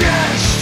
Yes!